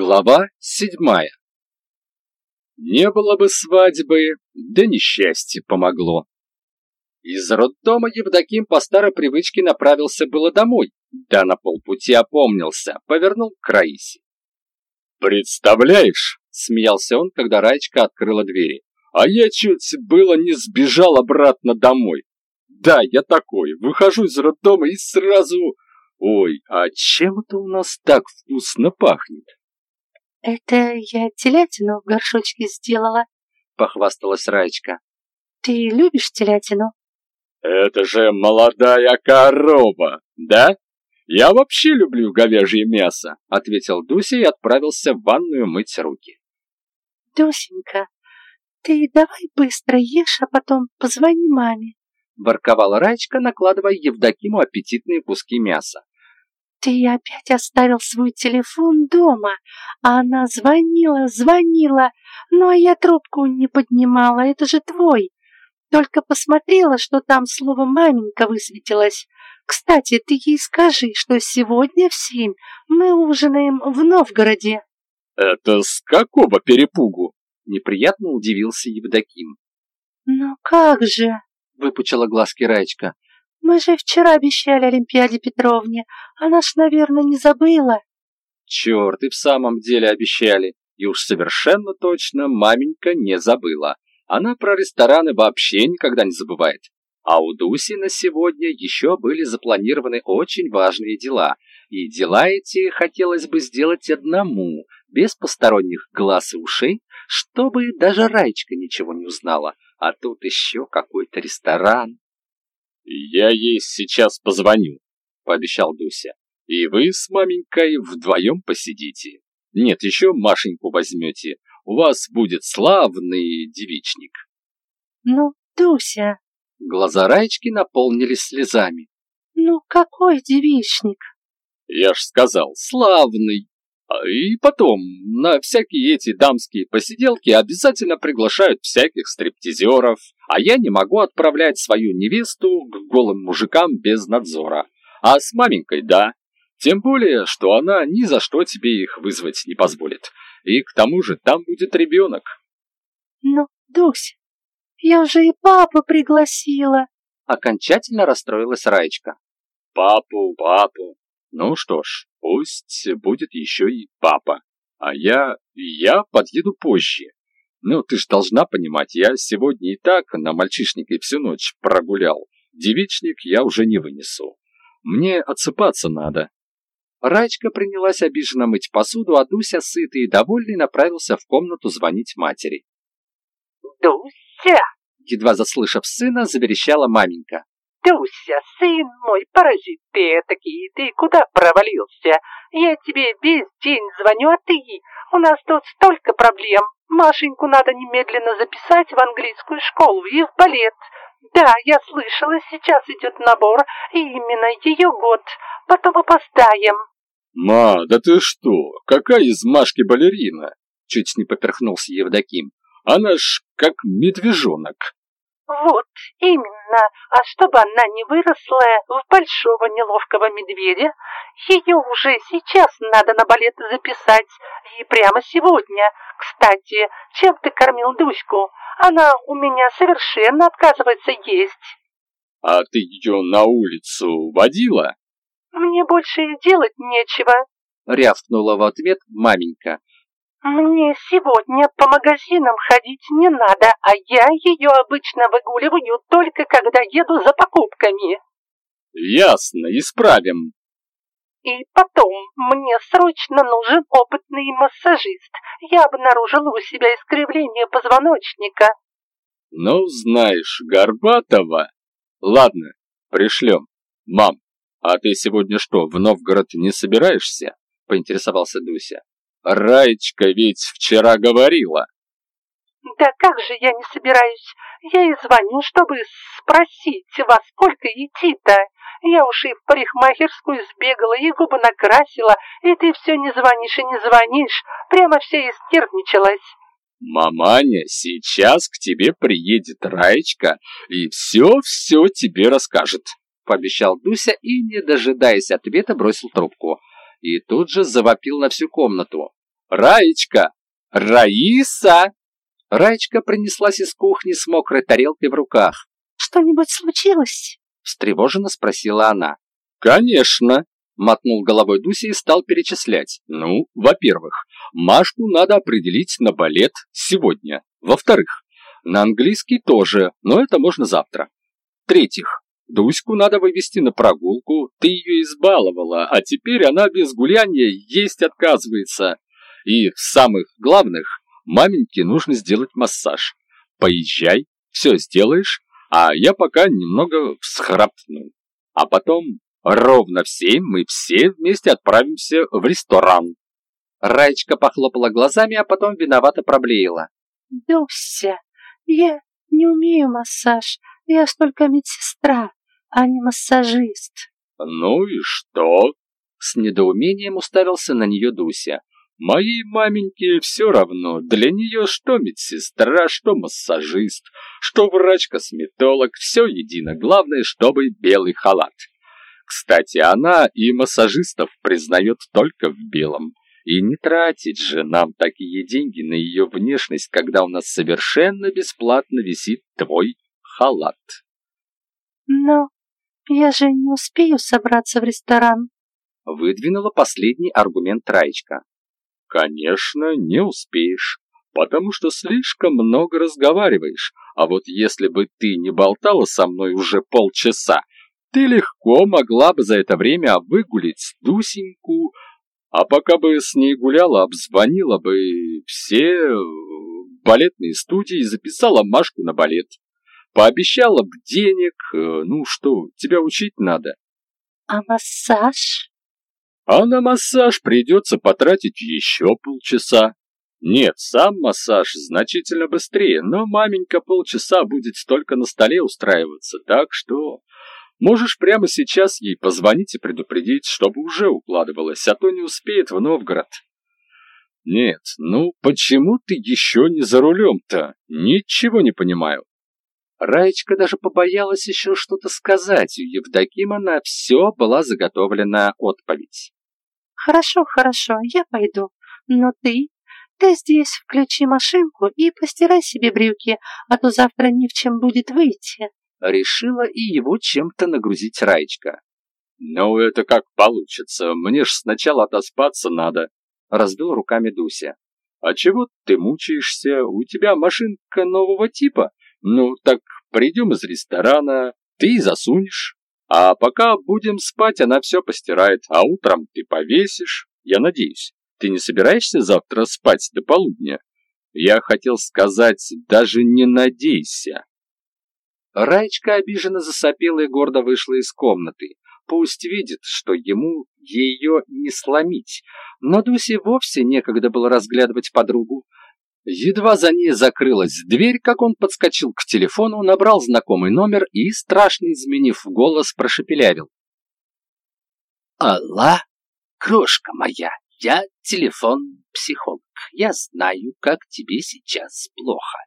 Глава седьмая Не было бы свадьбы, да несчастье помогло. Из роддома Евдоким по старой привычке направился было домой, да на полпути опомнился, повернул к Раисе. «Представляешь?» — смеялся он, когда Раечка открыла двери. «А я чуть было не сбежал обратно домой. Да, я такой, выхожу из роддома и сразу... Ой, а чем это у нас так вкусно пахнет?» «Это я телятину в горшочке сделала», — похвасталась Раечка. «Ты любишь телятину?» «Это же молодая корова, да? Я вообще люблю говяжье мясо», — ответил Дуся и отправился в ванную мыть руки. «Дусенька, ты давай быстро ешь, а потом позвони маме», — ворковала Раечка, накладывая Евдокиму аппетитные куски мяса. «Ты опять оставил свой телефон дома, а она звонила, звонила, ну а я трубку не поднимала, это же твой. Только посмотрела, что там слово «маменька» высветилось. Кстати, ты ей скажи, что сегодня в семь мы ужинаем в Новгороде». «Это с какого перепугу?» — неприятно удивился Евдоким. «Ну как же?» — выпучила глазки Раечка. Мы же вчера обещали Олимпиаде Петровне. Она ж, наверное, не забыла. Черт, и в самом деле обещали. И уж совершенно точно маменька не забыла. Она про рестораны вообще никогда не забывает. А у Дуси на сегодня еще были запланированы очень важные дела. И дела эти хотелось бы сделать одному, без посторонних глаз и ушей, чтобы даже Раечка ничего не узнала. А тут еще какой-то ресторан. «Я ей сейчас позвоню», — пообещал Дуся. «И вы с маменькой вдвоем посидите. Нет, еще Машеньку возьмете. У вас будет славный девичник». «Ну, Дуся...» Глаза Раечки наполнились слезами. «Ну, какой девичник?» «Я ж сказал, славный. А и потом, на всякие эти дамские посиделки обязательно приглашают всяких стриптизеров, а я не могу отправлять свою невесту к голым мужикам без надзора. А с маменькой да. Тем более, что она ни за что тебе их вызвать не позволит. И к тому же там будет ребенок. Ну, Дуся, я же и папу пригласила. Окончательно расстроилась Раечка. Папу, папу. Ну что ж, пусть будет еще и папа. А я... я подъеду позже. Ну, ты ж должна понимать, я сегодня и так на мальчишнике всю ночь прогулял. Девичник я уже не вынесу. Мне отсыпаться надо. Рачка принялась обиженно мыть посуду, а Дуся, сытый и довольный, направился в комнату звонить матери. «Дуся!» Едва заслышав сына, заверещала маменька. Дуся, сын мой, паразит ты этакий, ты куда провалился? Я тебе весь день звоню, а ты... У нас тут столько проблем. Машеньку надо немедленно записать в английскую школу и в балет. Да, я слышала, сейчас идет набор, и именно ее год. Потом опоздаем. Ма, да ты что? Какая из Машки балерина? Чуть не поперхнулся Евдоким. Она ж как медвежонок. Вот, именно. А чтобы она не выросла в большого неловкого медведя, ее уже сейчас надо на балет записать. И прямо сегодня. Кстати, чем ты кормил Дуську? Она у меня совершенно отказывается есть. А ты ее на улицу водила? Мне больше и делать нечего. Рявкнула в ответ маменька. Мне сегодня по магазинам ходить не надо, а я ее обычно выгуливаю только когда еду за покупками. Ясно, исправим. И потом, мне срочно нужен опытный массажист. Я обнаружила у себя искривление позвоночника. Ну, знаешь, Горбатова. Ладно, пришлем. Мам, а ты сегодня что, в Новгород не собираешься? Поинтересовался Дуся. Раечка ведь вчера говорила. Да как же я не собираюсь? Я и звоню, чтобы спросить, во сколько идти-то. Я уж и в парикмахерскую сбегала, и губы накрасила, и ты все не звонишь и не звонишь. Прямо все истерничалась. Маманя, сейчас к тебе приедет Раечка и все-все тебе расскажет, пообещал Дуся и, не дожидаясь ответа, бросил трубку. И тут же завопил на всю комнату. Раечка! Раиса!» Раечка принеслась из кухни с мокрой тарелкой в руках. «Что-нибудь случилось?» — встревоженно спросила она. «Конечно!» — мотнул головой Дуся и стал перечислять. «Ну, во-первых, Машку надо определить на балет сегодня. Во-вторых, на английский тоже, но это можно завтра. В-третьих, Дуську надо вывести на прогулку, ты ее избаловала, а теперь она без гуляния есть отказывается. И самых главных, маменьке нужно сделать массаж. Поезжай, все сделаешь, а я пока немного всхрапну. А потом ровно в семь мы все вместе отправимся в ресторан. Раечка похлопала глазами, а потом виновато проблеяла. «Дуся, я не умею массаж, я только медсестра, а не массажист». «Ну и что?» С недоумением уставился на нее Дуся. Моей маменьке все равно, для нее что медсестра, что массажист, что врач-косметолог, все едино, главное, чтобы белый халат. Кстати, она и массажистов признает только в белом. И не тратить же нам такие деньги на ее внешность, когда у нас совершенно бесплатно висит твой халат. Но я же не успею собраться в ресторан. Выдвинула последний аргумент Раечка. Конечно, не успеешь, потому что слишком много разговариваешь, а вот если бы ты не болтала со мной уже полчаса, ты легко могла бы за это время выгулить Дусеньку, а пока бы с ней гуляла, обзвонила бы все э, балетные студии и записала Машку на балет. Пообещала бы денег, э, ну что, тебя учить надо. А массаж? А на массаж придется потратить еще полчаса. Нет, сам массаж значительно быстрее, но маменька полчаса будет только на столе устраиваться, так что можешь прямо сейчас ей позвонить и предупредить, чтобы уже укладывалась, а то не успеет в Новгород. Нет, ну почему ты еще не за рулем-то? Ничего не понимаю. Раечка даже побоялась еще что-то сказать, у Евдокима на все была заготовлена отповедь. Хорошо, хорошо, я пойду. Но ты, ты здесь включи машинку и постирай себе брюки, а то завтра ни в чем будет выйти. Решила и его чем-то нагрузить Раечка. Ну, это как получится, мне ж сначала отоспаться надо. Разбил руками Дуся. А чего ты мучаешься? У тебя машинка нового типа? Ну, так придем из ресторана, ты засунешь. А пока будем спать, она все постирает, а утром ты повесишь. Я надеюсь, ты не собираешься завтра спать до полудня? Я хотел сказать, даже не надейся. Раечка обиженно засопела и гордо вышла из комнаты. Пусть видит, что ему ее не сломить. Но Дусе вовсе некогда было разглядывать подругу. Едва за ней закрылась дверь, как он подскочил к телефону, набрал знакомый номер и, страшно изменив голос, прошепелявил. «Алла, крошка моя, я телефон-психолог. Я знаю, как тебе сейчас плохо.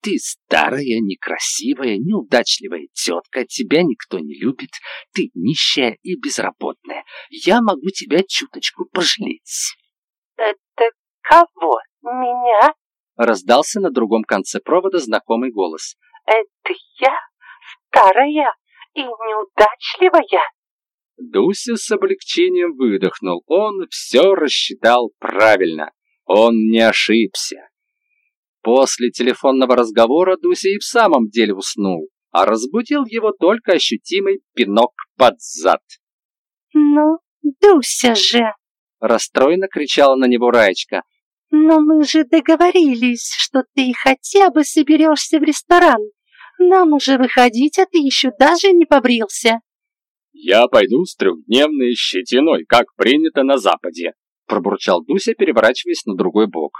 Ты старая, некрасивая, неудачливая тетка, тебя никто не любит, ты нищая и безработная. Я могу тебя чуточку пожалеть». «Это кого? Меня?» Раздался на другом конце провода знакомый голос. «Это я? Старая и неудачливая?» Дуся с облегчением выдохнул. Он все рассчитал правильно. Он не ошибся. После телефонного разговора Дуся и в самом деле уснул, а разбудил его только ощутимый пинок под зад. «Ну, Дуся же!» Расстроенно кричала на него Раечка. «Но мы же договорились, что ты хотя бы соберешься в ресторан. Нам уже выходить, а ты еще даже не побрился». «Я пойду с трехдневной щетиной, как принято на Западе», пробурчал Дуся, переворачиваясь на другой бок.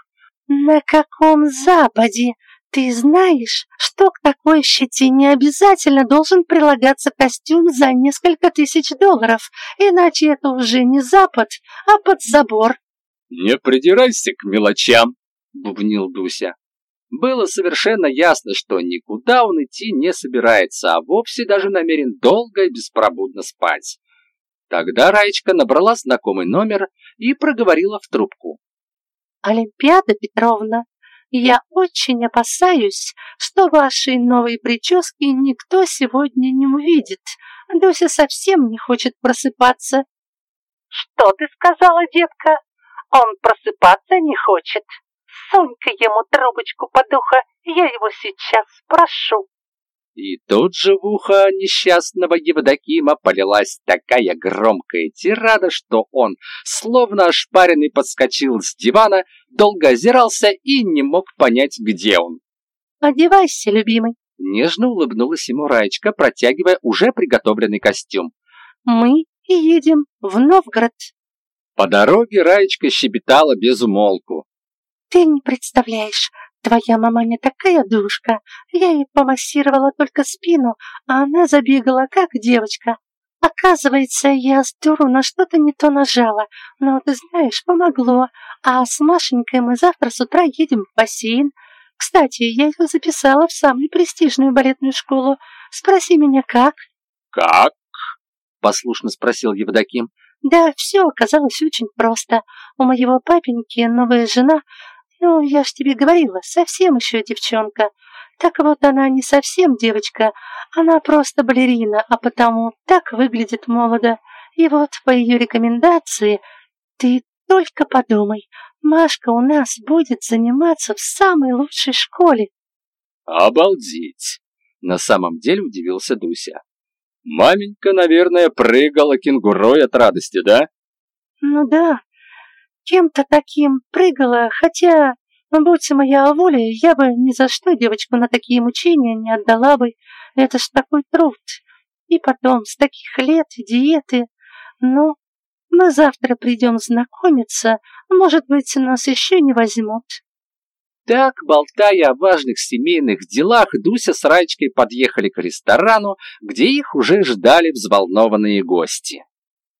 «На каком Западе? Ты знаешь, что к такой щетине обязательно должен прилагаться костюм за несколько тысяч долларов, иначе это уже не Запад, а под забор». «Не придирайся к мелочам», — бубнил Дуся. Было совершенно ясно, что никуда он идти не собирается, а вовсе даже намерен долго и беспробудно спать. Тогда Раечка набрала знакомый номер и проговорила в трубку. Олимпиада Петровна, я очень опасаюсь, что ваши новые прически никто сегодня не увидит. Дуся совсем не хочет просыпаться. Что ты сказала, детка? Он просыпаться не хочет. Сунь-ка ему трубочку под ухо, я его сейчас спрошу. И тут же в ухо несчастного Евдокима полилась такая громкая тирада, что он, словно ошпаренный, подскочил с дивана, долго озирался и не мог понять, где он. «Одевайся, любимый!» Нежно улыбнулась ему Раечка, протягивая уже приготовленный костюм. «Мы едем в Новгород!» По дороге Раечка щебетала без умолку. «Ты не представляешь, Твоя мама не такая душка. Я ей помассировала только спину, а она забегала, как девочка. Оказывается, я с дуру на что-то не то нажала, но, ты знаешь, помогло. А с Машенькой мы завтра с утра едем в бассейн. Кстати, я ее записала в самую престижную балетную школу. Спроси меня, как?» «Как?» — послушно спросил Евдоким. «Да, все оказалось очень просто. У моего папеньки новая жена ну, я ж тебе говорила, совсем еще девчонка. Так вот, она не совсем девочка, она просто балерина, а потому так выглядит молодо. И вот по ее рекомендации ты только подумай, Машка у нас будет заниматься в самой лучшей школе. Обалдеть! На самом деле удивился Дуся. Маменька, наверное, прыгала кенгурой от радости, да? Ну да, кем-то таким прыгала, хотя, будь моя воля, я бы ни за что девочку на такие мучения не отдала бы. Это ж такой труд. И потом, с таких лет диеты. Ну, мы завтра придем знакомиться, может быть, нас еще не возьмут. Так, болтая о важных семейных делах, Дуся с Раечкой подъехали к ресторану, где их уже ждали взволнованные гости.